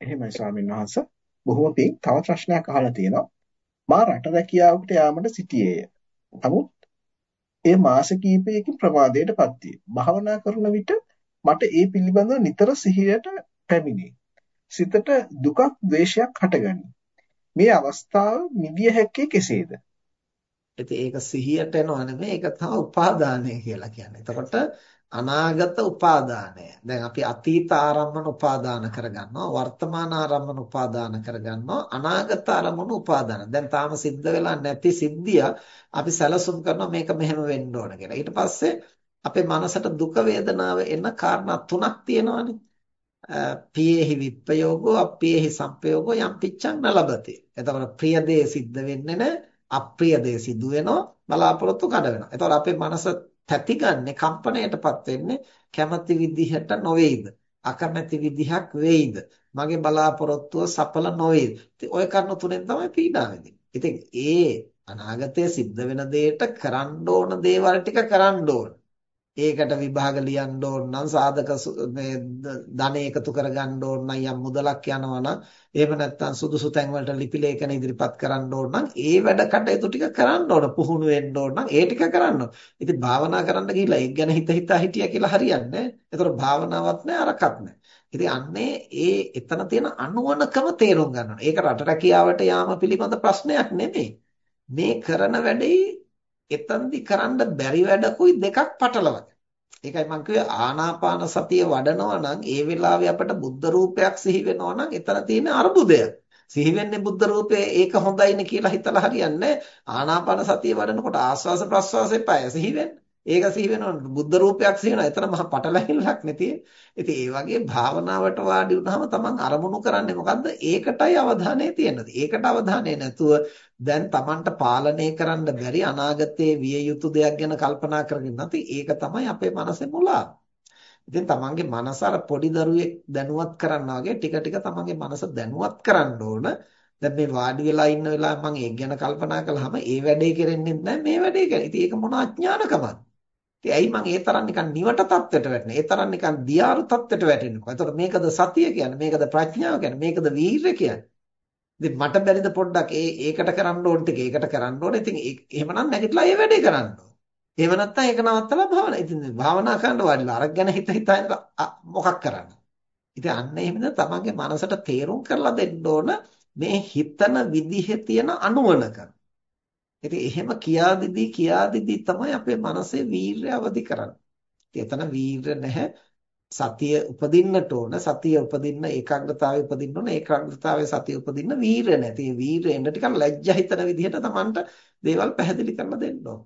එහෙමයි ස්වාමීන් වහන්ස. බොහොම පිං තව ප්‍රශ්නයක් අහලා තියෙනවා. මා රට රැකියාවකට යාමට සිටියේය. නමුත් ඒ මාස කිහිපයකින් ප්‍රමාදයටපත් විය. භාවනා කරන විට මට ඒ පිළිබඳව නිතර සිහියට පැමිණේ. සිතට දුකක් ද්වේෂයක් හටගනී. මේ අවස්ථාව මිදිය හැක්කේ කෙසේද? ඉතින් ඒක සිහියට එනවා නෙමෙයි ඒක තමයි උපාදානය කියලා කියන්නේ. එතකොට අනාගත උපාදානය. දැන් අපි අතීත ආරම්මන උපාදාන කරගන්නවා, වර්තමාන ආරම්මන උපාදාන කරගන්නවා, අනාගත ආරම්මන උපාදාන. දැන් තාම සිද්ධ වෙලා නැති සිද්ධිය අපි සැලසුම් කරනවා මේක මෙහෙම වෙන්න ඕන කියලා. ඊට පස්සේ අපේ මනසට දුක වේදනාව එන කාරණා තුනක් තියෙනවානේ. පියේහි විප්පයෝගෝ අප්පියේහි සංපයෝගෝ යම් පිච්ඡං නලබති. එතකොට ප්‍රිය දේ සිද්ධ වෙන්නේ නැහැ, අප්‍රිය දේ සිදු වෙනවා, බලාපොරොත්තු කඩ වෙනවා. එතකොට අපේ මනස තැතිගන්නේ කම්පණයටපත් වෙන්නේ කැමති විදිහට නොවේද? අකමැති විදිහක් වෙයිද? මගේ බලාපොරොත්තුව සඵල නොවේද? ඉතින් ওই කරුණු තුනෙන් තමයි පීඩා ඉතින් ඒ අනාගතයේ සිද්ධ වෙන දෙයට කරන්න ඕන දේවල් ටික කරන්න ඕන. ඒකට විභාග ලියන්න ඕන නම් සාධක මේ ධන එකතු කරගන්න ඕන නම් යම් මුදලක් යනවා නම් එහෙම නැත්නම් සුදුසු තැන් වලට ලිපි ලේඛන ඉදිරිපත් කරන්න ඕන නම් ඒ වැඩ කටයුතු ටික කරන්න ඕන පුහුණු වෙන්න ඕන නම් ඒ ටික කරන්න ඕන. ඉතින් භාවනා කරන්න ගිහිල්ලා ඒක ගැන හිත හිතා හිටියා කියලා හරියන්නේ නැහැ. ඒතර භාවනාවක් නැහැ අරකට නැහැ. ඉතින් අන්නේ ඒ එතන තියෙන අනුවණකම තේරුම් ගන්න ඕන. ඒක රට රැකියාවට යාම පිළිබඳ ප්‍රශ්නයක් නෙමෙයි. මේ කරන වැඩේ එතනදි කරන්න බැරි වැඩකුයි දෙකක් පටලවගෙන. ඒකයි මම කිව්වේ ආනාපාන සතිය වඩනවා නම් ඒ වෙලාවේ අපට බුද්ධ රූපයක් සිහි වෙනවා නම් එතන තියෙන අර්බුදයක්. සිහි වෙන්නේ බුද්ධ රූපේ ඒක හොඳයිනේ කියලා හිතලා හරියන්නේ ආනාපාන සතිය වඩනකොට ආස්වාස ප්‍රස්වාසෙ පය සිහි වෙන්නේ. ඒක සිහි වෙනවා බුද්ධ රූපයක් සිහි වෙනවා. එතන මහා පටලැවිල්ලක් නෙතියේ. ඉතින් ඒ වගේ භාවනාවට වාඩි වුණාම තමන් අරමුණු කරන්නේ මොකද්ද? ඒකටයි අවධානය තියෙන්නේ. ඒකට අවධානය නැතුව දැන් තමන්ට පාලනය කරන්න බැරි අනාගතයේ විය යුතු දෙයක් ගැන කල්පනා කරගෙන නැති ඒක තමයි අපේ මනසේ මුලාව. ඉතින් තමන්ගේ මනස අර පොඩි දරුවෙක් දැනුවත් කරනවා වගේ ටික ටික තමන්ගේ මනස දැනුවත් කරන්න ඕන. දැන් මේ වාඩි වෙලා ඉන්න වෙලාවේ මම ඒක ගැන කල්පනා කළාම ඒ වැඩේ කරෙන්නේ නැහැ මේ වැඩේ කරේ. ඉතින් ඒක මොන අඥානකමක්ද? ඉතින් ඇයි මං ඒ තරම් නිකන් නිවට තත්ත්වයට වැටෙන්නේ? ඒ තරම් නිකන් දියාරු තත්ත්වයට වැටෙන්නේ කොහොමද? එතකොට මේකද සතිය කියන්නේ? මේකද ප්‍රඥාව කියන්නේ? මේකද වීරය කියන්නේ? ඉතින් මට බැරිද පොඩ්ඩක් ඒ ඒකට කරන්න ඕන ටික ඒකට කරන්න ඕනේ. ඉතින් එහෙමනම් නැගිටලා ඒ වැඩේ කරන්න ඕනේ. එහෙම නැත්නම් ඒක නවත්තලා භාවනා. ඉතින් භාවනා කරන්න වාඩිලා අරක් ගැන හිත හිතා මොකක් කරන්න. ඉතින් අන්න එහෙමද තමන්ගේ මනසට තේරුම් කරලා දෙන්න ඕන මේ හිතන විදිහේ තියෙන අනුවණකම. ඉතින් එහෙම කියා දිදී කියා දිදී තමයි අපේ මනසේ වීරය අවදි කරන්නේ. එතන වීරය නැහැ. සතිය උපදින්නට ඕන. සතිය උපදින්න ඒකාග්‍රතාවය උපදින්න ඕන. ඒකාග්‍රතාවය සතිය උපදින්න වීරය නැති. ඒ වීරය එන්න ටිකක් ලැජ්ජා හිතන විදිහට Tamanට දේවල් පැහැදිලි කරලා දෙන්න ඕන.